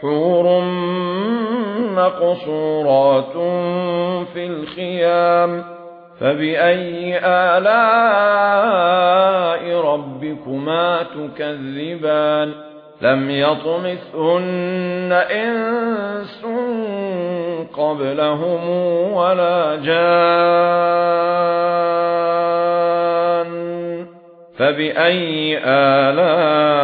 حُورٌ مَقْصُورَاتٌ فِي الْخِيَامِ فَبِأَيِّ آلَاءِ رَبِّكُمَا تُكَذِّبَانِ؟ لَمْ يَطْمِثْهُنَّ إِنسٌ قَبْلَهُمْ وَلَا جَانٌّ. فَبِأَيِّ آلَاءِ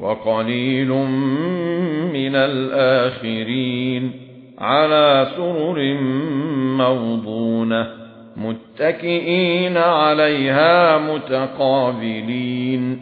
وَقَلِيلٌ مِنَ الْآخِرِينَ عَلَى سُرُرٍ مَّوْضُونَةٍ مُتَّكِئِينَ عَلَيْهَا مُتَقَابِلِينَ